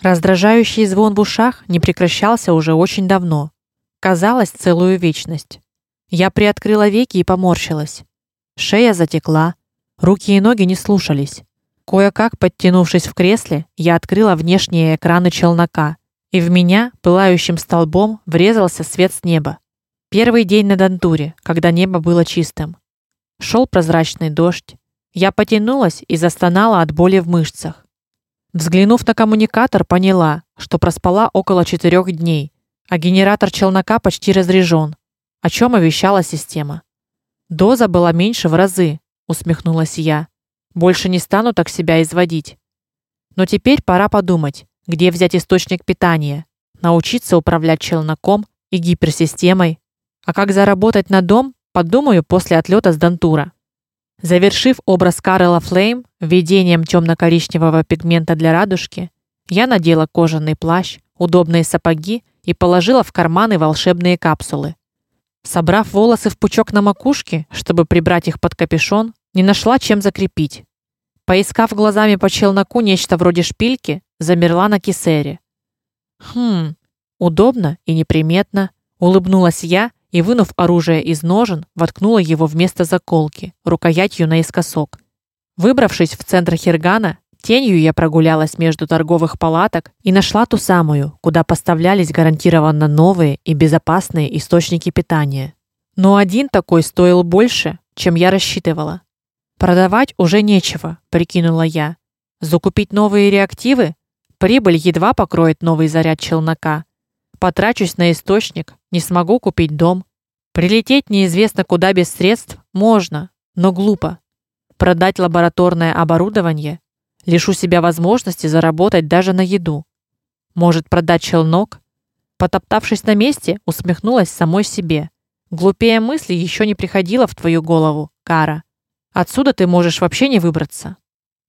Раздражающий звон в ушах не прекращался уже очень давно. Казалось, целую вечность. Я приоткрыла веки и поморщилась. Шея затекла, руки и ноги не слушались. Кое-как подтянувшись в кресле, я открыла внешние экраны челнока, и в меня пылающим столбом врезался свет с неба. Первый день на Дантуре, когда небо было чистым. Шел прозрачный дождь. Я потянулась и застонала от боли в мышцах. Взглянув на коммуникатор, поняла, что проспала около четырех дней, а генератор челнока почти разряжен, о чем оповещала система. Доза была меньше в разы, усмехнулась я. Больше не стану так себя изводить. Но теперь пора подумать, где взять источник питания, научиться управлять челноком и гиперсистемой, а как заработать на дом, подумаю после отлета с Дантура. Завершив образ Карла Флейм введением темно коричневого пигмента для радужки, я надела кожаный плащ, удобные сапоги и положила в карманы волшебные капсулы. Собрав волосы в пучок на макушке, чтобы прибрать их под капюшон, не нашла чем закрепить. Поискав глазами по челноку нечто вроде шпильки, замерла на кисере. Хм, удобно и неприметно, улыбнулась я и вынув оружие из ножен, воткнула его вместо заколки, рукоятью наискосок. Выбравшись в центр Хиргана, тенью я прогулялась между торговых палаток и нашла ту самую, куда поставлялись гарантированно новые и безопасные источники питания. Но один такой стоил больше, чем я рассчитывала. Продавать уже нечего, прикинула я. Закупить новые реактивы Прибыль едва покроет новый заряд челнока. Потрачусь на источник, не смогу купить дом. Прилететь неизвестно куда без средств можно, но глупо. Продать лабораторное оборудование, лишу себя возможности заработать даже на еду. Может, продать челнок? Потоптавшись на месте, усмехнулась самой себе. Глупее мысли еще не приходило в твою голову, Кара. Отсюда ты можешь вообще не выбраться.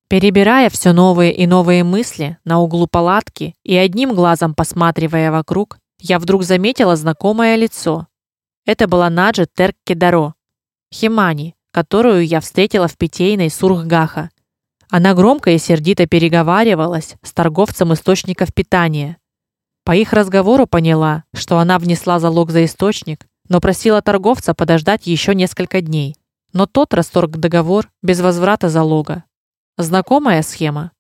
Перебирая все новые и новые мысли на углу палатки и одним глазом посматривая вокруг, я вдруг заметила знакомое лицо. Это была Наджа Теркедаро, Химани, которую я встретила в питейной Сурхгаха. Она громко и сердито переговаривалась с торговцем источников питания. По их разговору поняла, что она внесла залог за источник, но просила торговца подождать еще несколько дней. Но тот расторг договор без возврата залога. Знакомая схема.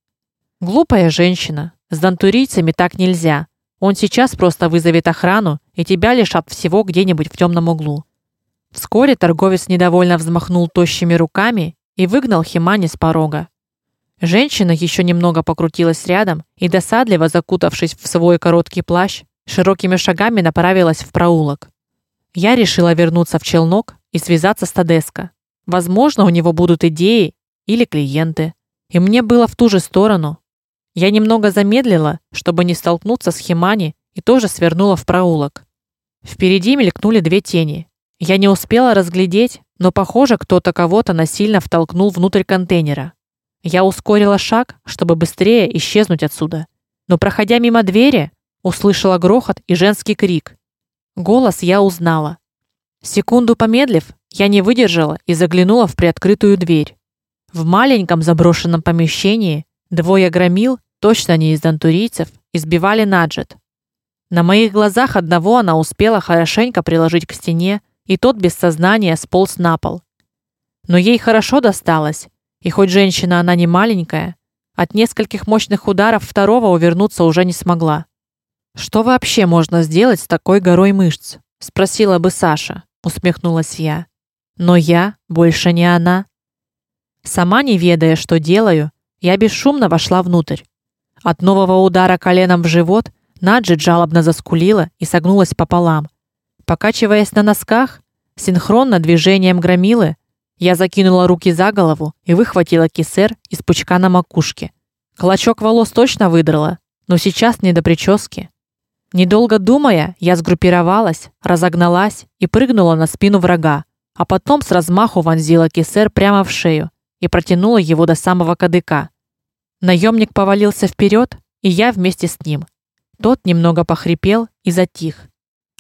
Глупая женщина. С дантурийцами так нельзя. Он сейчас просто вызовет охрану, и тебя лишат всего где-нибудь в темном углу. Вскоре торговец недовольно взмахнул тощими руками и выгнал Химани с порога. Женщина еще немного покрутилась рядом и досадливо закутавшись в свой короткий плащ, широкими шагами направилась в проулок. Я решила вернуться в челнок и связаться с Тадеско. Возможно, у него будут идеи или клиенты и мне было в ту же сторону. Я немного замедлила, чтобы не столкнуться с Химани, и тоже свернула в проулок. Впереди мелькнули две тени. Я не успела разглядеть, но похоже, кто-то кого-то насильно втолкнул внутрь контейнера. Я ускорила шаг, чтобы быстрее исчезнуть отсюда. Но проходя мимо двери, услышала грохот и женский крик. Голос я узнала. Секунду помедлив, я не выдержала и заглянула в приоткрытую дверь. В маленьком заброшенном помещении двое громил, точно не из дантурийцев, избивали Наджет. На моих глазах одного она успела хорошенько приложить к стене, и тот без сознания сполз на пол. Но ей хорошо досталось, и хоть женщина она не маленькая, от нескольких мощных ударов второго увернуться уже не смогла. Что вообще можно сделать с такой горой мышц? спросила бы Саша, усмехнулась я. Но я больше не она. Сама не ведая, что делаю, я бесшумно вошла внутрь. От нового удара коленом в живот Наджи жалобно заскулила и согнулась пополам. Покачиваясь на носках, синхронно движением громилы, я закинула руки за голову и выхватила кисер из пучка на макушке. Клочок волос точно выдрала, но сейчас не до прически. Недолго думая, я сгруппировалась, разогналась и прыгнула на спину врага, а потом с размаху вонзила кисер прямо в шею, и протянула его до самого кадыка. Наемник повалился вперед, и я вместе с ним. Тот немного похрипел и затих.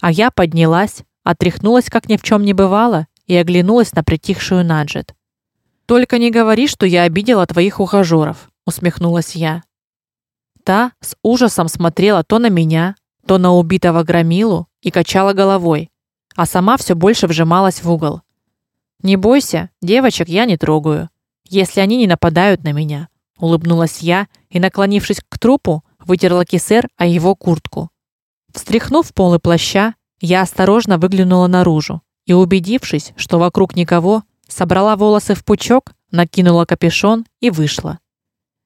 А я поднялась, отряхнулась, как ни в чем не бывало, и оглянулась на притихшую Наджет. Только не говори, что я обидела твоих ухажеров, усмехнулась я. Та с ужасом смотрела то на меня, то на убитого громилу и качала головой, а сама все больше вжималась в угол. Не бойся, девочек я не трогаю, если они не нападают на меня, улыбнулась я и, наклонившись к трупу, вытерла кисер о его куртку. Встряхнув полы плаща, я осторожно выглянула наружу и, убедившись, что вокруг никого, собрала волосы в пучок, накинула капюшон и вышла.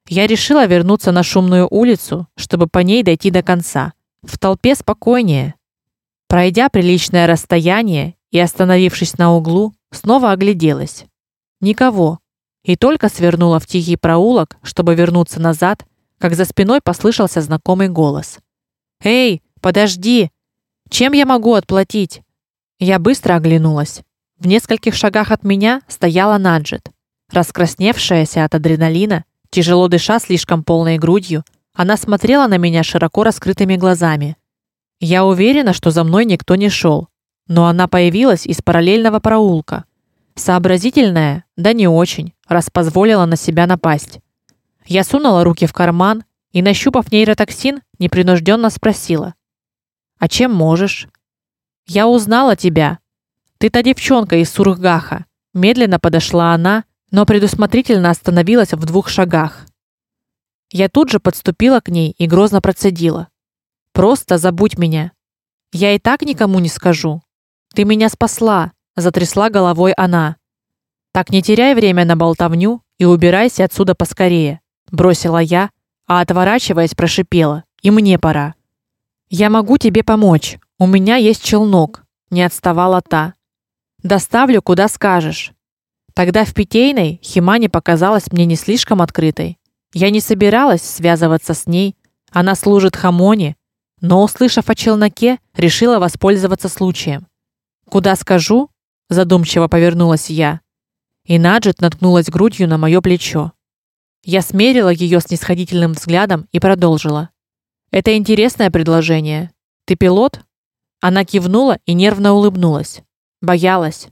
Я решила вернуться на шумную улицу, чтобы по ней дойти до конца. В толпе спокойнее. Пройдя приличное расстояние и остановившись на углу, снова огляделась. Никого. И только свернула в тихий проулок, чтобы вернуться назад, как за спиной послышался знакомый голос. "Эй, подожди! Чем я могу отплатить?" Я быстро оглянулась. В нескольких шагах от меня стояла Наджет, раскрасневшаяся от адреналина, тяжело дыша слишком полной грудью, она смотрела на меня широко раскрытыми глазами. Я уверена, что за мной никто не шел, но она появилась из параллельного проулка. Сообразительная, да не очень, раз позволила на себя напасть. Я сунула руки в карман и, нащупав нейротоксин, непринужденно спросила: "А чем можешь?" "Я узнала тебя. Ты та девчонка из Сургаха". Медленно подошла она, но предусмотрительно остановилась в двух шагах. Я тут же подступила к ней и грозно процедила: "Просто забудь меня. Я и так никому не скажу. Ты меня спасла", затрясла головой она. "Так не теряй время на болтовню и убирайся отсюда поскорее", бросила я, а отворачиваясь, прошипела: "И мне пора". "Я могу тебе помочь. У меня есть челнок", не отставала та. "Доставлю куда скажешь". Тогда в питейной Химани показалась мне не слишком открытой. Я не собиралась связываться с ней, она служит Хамоне, но услышав о челноке, решила воспользоваться случаем. Куда скажу? задумчиво повернулась я. И Наджет наткнулась грудью на мое плечо. Я смерила ее снисходительным взглядом и продолжила: "Это интересное предложение. Ты пилот?" Она кивнула и нервно улыбнулась. Боялась.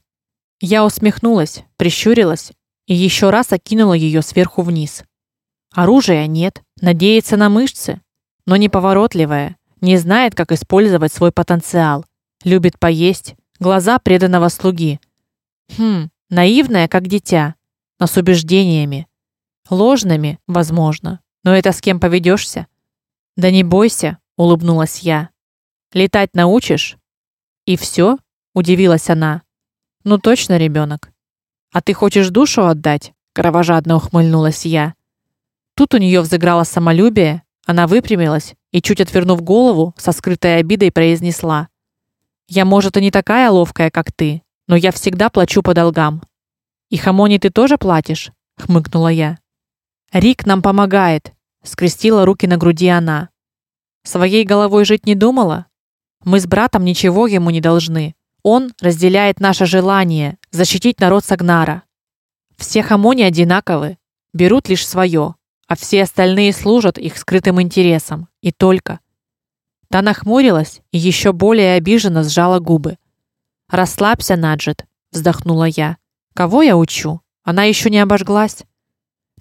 Я усмехнулась, прищурилась и еще раз окинула ее сверху вниз. Оружия нет, надеется на мышцы, но неповоротливая, не знает, как использовать свой потенциал. Любит поесть, глаза преданного слуги. Хм, наивная, как дитя, но с убеждениями, ложными, возможно. Но это с кем поведешься? Да не бойся, улыбнулась я. Летать научишь? И все? удивилась она. Ну точно, ребенок. А ты хочешь душу отдать? кровожадно ухмыльнулась я. Тут у нее взыграло самолюбие, она выпрямилась и чуть отвернув голову, со скрытой обидой произнесла: "Я, может, и не такая ловкая, как ты, но я всегда плачу по долгам". "И Хамони ты тоже платишь?" хмыкнула я. "Рик нам помогает", скрестила руки на груди она. "Своей головой жить не думала? Мы с братом ничего ему не должны. Он разделяет наше желание защитить народ Сагнара. Все Хамони одинаковы, берут лишь свое а все остальные служат их скрытым интересам, и только. Та нахмурилась и еще более обиженно сжала губы. "Расслабься, Наджет", вздохнула я. "Кого я учу? Она еще не обожглась.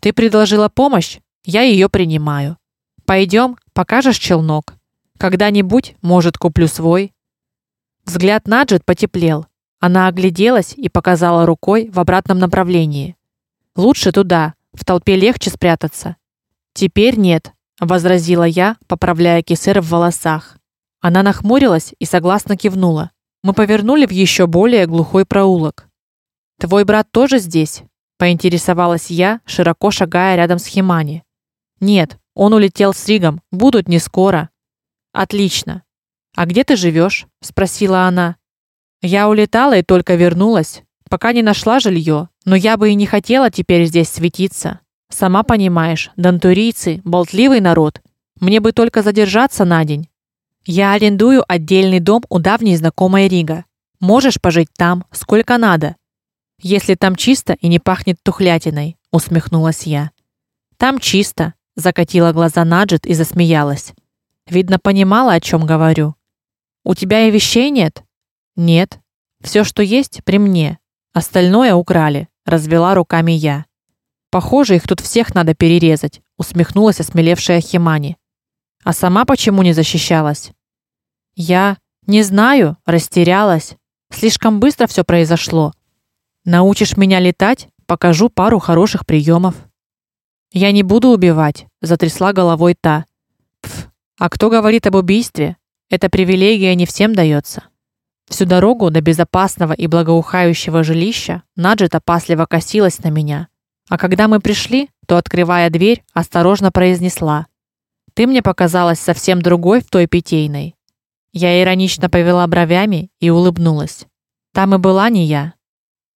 Ты предложила помощь, я ее принимаю. Пойдем, покажешь челнок. Когда-нибудь, может, куплю свой". Взгляд Наджет потеплел. Она огляделась и показала рукой в обратном направлении. Лучше туда, в толпе легче спрятаться. Теперь нет, возразила я, поправляя кисер в волосах. Она нахмурилась и согласно кивнула. Мы повернули в еще более глухой проулок. Твой брат тоже здесь? поинтересовалась я, широко шагая рядом с Химани. Нет, он улетел с Ригом, будут не скоро. Отлично. А где ты живешь? спросила она. Я улетала и только вернулась, пока не нашла жилье, но я бы и не хотела теперь здесь светиться. Сама понимаешь, дантурийцы болтливый народ. Мне бы только задержаться на день. Я арендую отдельный дом у давней знакомой Рига. Можешь пожить там сколько надо. Если там чисто и не пахнет тухлятиной, усмехнулась я. Там чисто, закатила глаза Наджет и засмеялась. Видно, понимала, о чем говорю. У тебя и вещей нет? Нет. Все, что есть, при мне. Остальное украли, развела руками я. Похоже, их тут всех надо перерезать, усмехнулась осмелевшая Химани. А сама почему не защищалась? Я не знаю, растерялась. Слишком быстро все произошло. Научишь меня летать, покажу пару хороших приемов. Я не буду убивать, затрясла головой та. Пф, а кто говорит об убийстве? Эта привилегия не всем дается. Всю дорогу до безопасного и благоухающего жилища Наджет опасливо косилась на меня. А когда мы пришли, то открывая дверь, осторожно произнесла: "Ты мне показалась совсем другой в той питейной". Я иронично повела бровями и улыбнулась. Там и была не я.